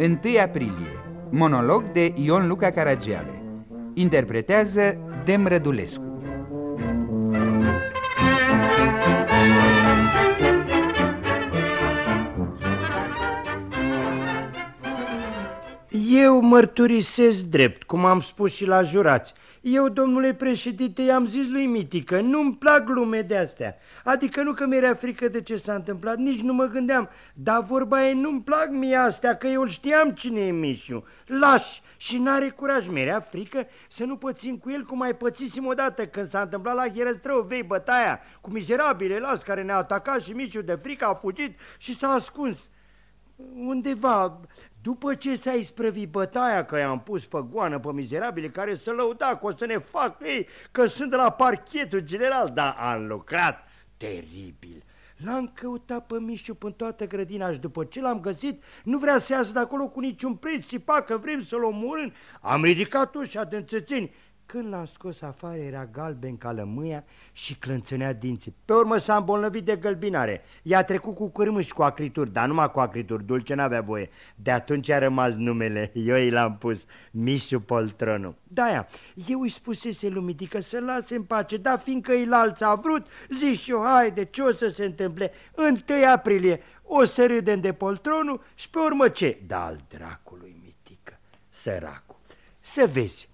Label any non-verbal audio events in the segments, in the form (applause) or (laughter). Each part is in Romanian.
1 aprilie. Monolog de Ion Luca Caragiale. Interpretează Dem Eu mărturisesc drept, cum am spus și la jurați. Eu, domnule președinte, i-am zis lui Mitică, nu-mi plac glume de-astea. Adică nu că mi-era frică de ce s-a întâmplat, nici nu mă gândeam. Dar vorba e, nu-mi plac mie astea, că eu știam cine e Mișu. Lași și n-are curaj. Mi-era frică să nu pățim cu el cum mai pățisem odată când s-a întâmplat la Hierăstrău, vei bătaia cu mizerabile las care ne-au atacat și Mișu de frică a fugit și s-a ascuns undeva, după ce s-a isprăvit bătaia că i-am pus pe goană pe mizerabile care să lăuda că o să ne fac ei, că sunt de la parchetul general, dar am lucrat teribil. L-am căutat pe Mișu până toată grădina și după ce l-am găsit, nu vrea să iasă de acolo cu niciun preț, țipa că vrem să-l omorâm. Am ridicat ușa de înțățeni când l-am scos afară era galben ca lămâia și clănțânea dinții. Pe urmă s-a îmbolnăvit de gălbinare. I-a trecut cu cârmâși cu acrituri, dar numai cu acrituri, dulce n-avea voie. De atunci a rămas numele, (laughs) eu i l-am pus, Mișu Poltronu. Da, eu îi spusese lumitică să lase în pace, dar fiindcă el alți a vrut, zici și eu, haide, ce o să se întâmple? 1 aprilie o să râdem de Poltronu și pe urmă ce? Da, al dracului, mitică, săracul. Să vezi,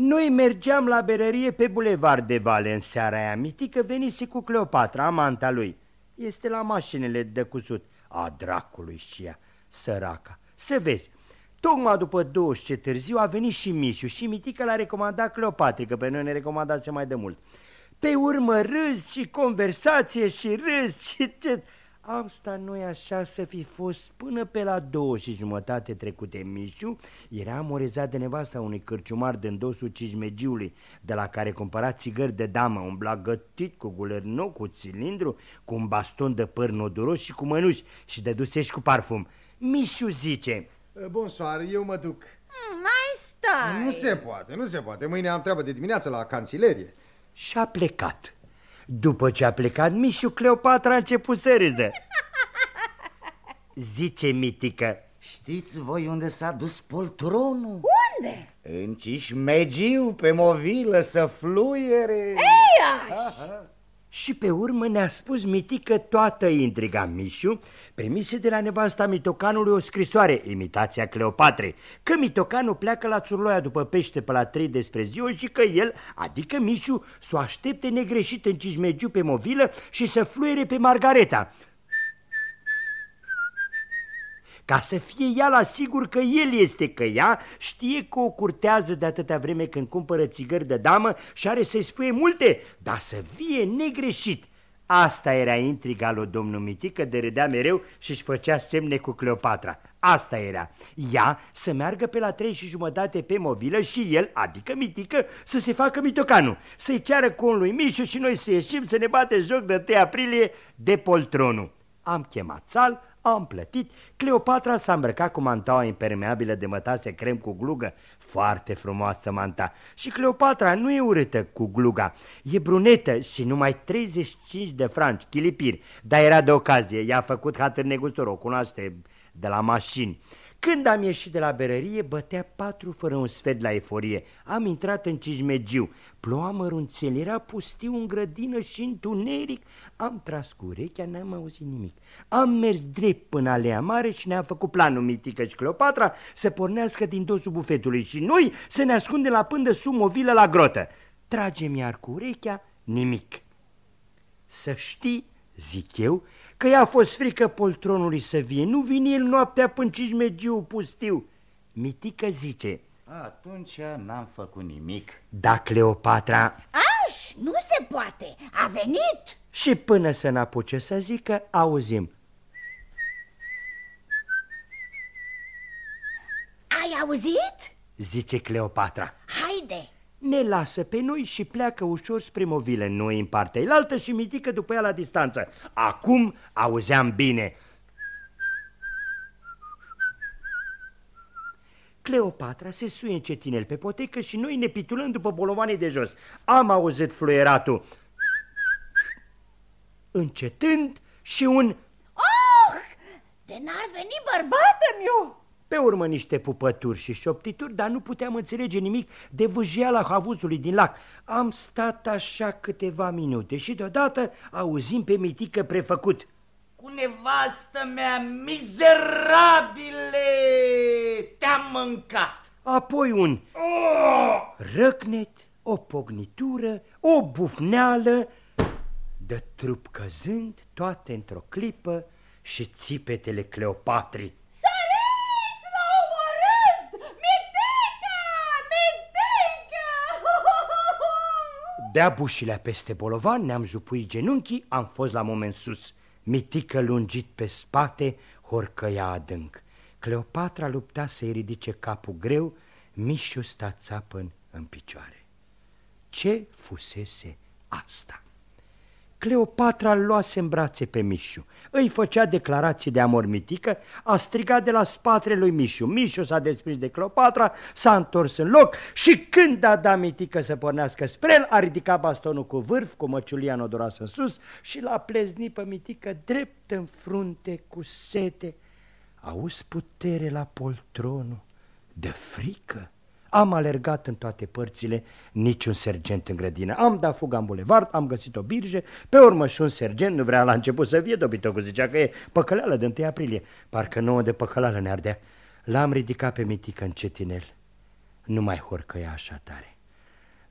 noi mergeam la berărie pe bulevard de Vale în seara aia. Mitică venise cu Cleopatra, amanta lui. Este la mașinile de cusut. A dracului și ea, săraca. Să vezi, tocmai după 20 târziu a venit și Mișu și Mitică l-a recomandat Cleopatra, că pe noi ne recomandase mai de mult. Pe urmă râs și conversație și râs și ce... Asta nu-i așa să fi fost până pe la două și jumătate trecute Mișu. Era amorezat de nevasta unui cârciumar din dosul Cismegiului De la care cumpăra țigări de damă Un blagătit cu guler nou, cu cilindru Cu un baston de păr noduros și cu mănuși Și de dusești cu parfum. Mișu zice Bonsoir, eu mă duc. Mm, Mai stai. Nu se poate, nu se poate. Mâine am treabă de dimineață la canțilerie Și a plecat După ce a plecat Mișu, Cleopatra a început să râză Zice Mitică Știți voi unde s-a dus poltronul? Unde? În Cismegiu, pe movilă, să fluiere Iași! Și pe urmă ne-a spus Mitică toată intriga Mișu Primise de la nevasta Mitocanului o scrisoare, imitația Cleopatrei Că Mitocanul pleacă la Țurloia după pește pe la trei despre ziua Și că el, adică Mișu, să o aștepte negreșit în Cismegiu pe movilă Și să fluiere pe Margareta ca să fie ea la sigur că el este că ea știe că o curtează de atâta vreme când cumpără țigări de damă și are să-i spune multe, dar să fie negreșit. Asta era intriga lui domnul Mitică de râdea mereu și își făcea semne cu Cleopatra. Asta era. Ea să meargă pe la trei și jumătate pe movilă și el, adică Mitică, să se facă mitocanul, să-i ceară con lui Mișu și noi să ieșim să ne bate joc de 1 aprilie de poltronul. Am chemat sal, am plătit, Cleopatra s-a îmbrăcat cu mantaua impermeabilă de mătase crem cu glugă, foarte frumoasă manta. Și Cleopatra nu e urâtă cu gluga, e brunetă și numai 35 de franci, chilipiri, dar era de ocazie, i-a făcut hatăr negustor, o cunoaște de la mașini. Când am ieșit de la berărie, bătea patru fără un sfert la eforie. Am intrat în Cismegiu. Ploua mărunțel, era pustiu în grădină și întuneric. Am tras cu urechea, n-am auzit nimic. Am mers drept până alea mare și ne-am făcut planul Mitică și Cleopatra să pornească din dosul bufetului și noi să ne ascundem la pândă sub movilă la grotă. Tragem iar cu urechea, nimic. Să știi, zic eu, că i-a fost frică poltronului să vie. Nu vine el noaptea până Cismegiu pustiu. Mitică zice, Atunci n-am făcut nimic da, Cleopatra, Aș, nu se poate, a venit și până să n-apuce să zică, auzim. Ai auzit? Zice Cleopatra. Haide Ne lasă pe noi și pleacă ușor spre movilă, noi în partea elaltă și mitică după ea la distanță. Acum auzeam bine. Cleopatra se suie încetinel pe potecă și noi ne pitulăm după bolovanii de jos. Am auzit fluieratul. Încetând și un... Oh, de n-ar veni bărbată meu Pe urmă niște pupături și șoptituri, dar nu puteam înțelege nimic de vâjeala havuzului din lac. Am stat așa câteva minute și deodată auzim pe mitică prefăcut. Cu nevastă mea, mizerabile, te-am mâncat. Apoi un răcnet, o pognitură, o bufneală, de trup căzând, toate într-o clipă și țipetele Cleopatrii. Dea bușile peste bolovan, ne-am jupuit genunchii, am fost la moment sus. Mitică lungit pe spate, horcăia adânc. Cleopatra lupta să-i ridice capul greu, Mișu sta țapăn în picioare. Ce fusese asta? Cleopatra îl luase în brațe pe Mișu, îi făcea declarații de amor mitică, a strigat de la spatele lui Mișu. Mișu s-a desprins de Cleopatra, s-a întors în loc și când a dat mitică să pornească spre el, a ridicat bastonul cu vârf, cu măciulia înodoroasă în sus și l-a pleznit pe mitică drept în frunte cu sete. Auzi putere la poltronul, de frică. Am alergat în toate părțile, niciun sergent în grădină. Am dat fuga în bulevard, am găsit o birge, pe urmă și un sergent nu vrea la început să vie dobitocul, zicea că e păcăleală de 1 aprilie. Parcă nouă de păcăleală ne ardea. L-am ridicat pe mitică în cetinel. Nu mai horcăia așa tare.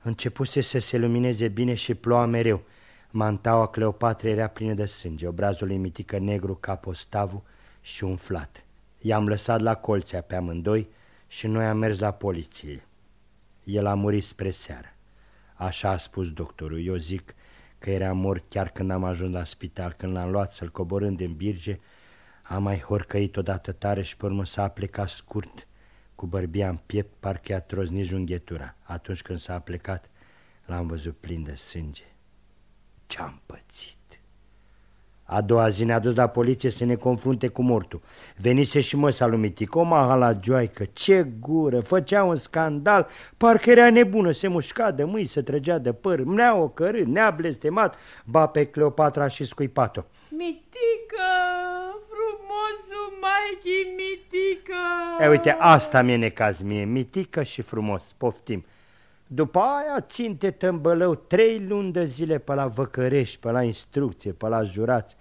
Începuse să se lumineze bine și ploua mereu. Mantaua Cleopatra era plină de sânge, obrazul ei mitică negru ca postavul și umflat. I-am lăsat la colțea pe amândoi, și noi am mers la poliție. El a murit spre seară. Așa a spus doctorul. Eu zic că era mort chiar când am ajuns la spital. Când l-am luat să-l coborând în birge, am mai horcăit odată tare și pe urmă s-a plecat scurt, cu bărbia în piept, parcă i-a troznit junghetura. Atunci când s-a plecat, l-am văzut plin de sânge. Ce-am pățit! A doua zi ne-a dus la poliție să ne confrunte cu mortul. Venise și măsa lui Mitico, mahala joaică, ce gură, făcea un scandal, parcă era nebună, se mușca de mâini, se trăgea de păr, ne-a ocărât, ne-a blestemat, ba pe Cleopatra și scuipat-o. Mitică, frumosul Maichi, Mitică! E, uite, asta mi-e necaz mie, Mitică și frumos, poftim. După aia ținte tămbălău trei luni de zile pe la văcărești, pe la instrucție, pe la jurați.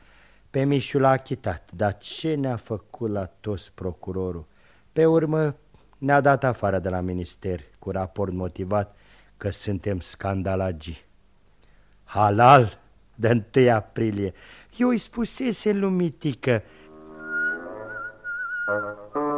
Pe Mișu l-a achitat, dar ce ne-a făcut la toți procurorul? Pe urmă ne-a dat afară de la minister cu raport motivat că suntem scandalagi. Halal de 1 aprilie. Eu îi spusese lumitică. Thank you.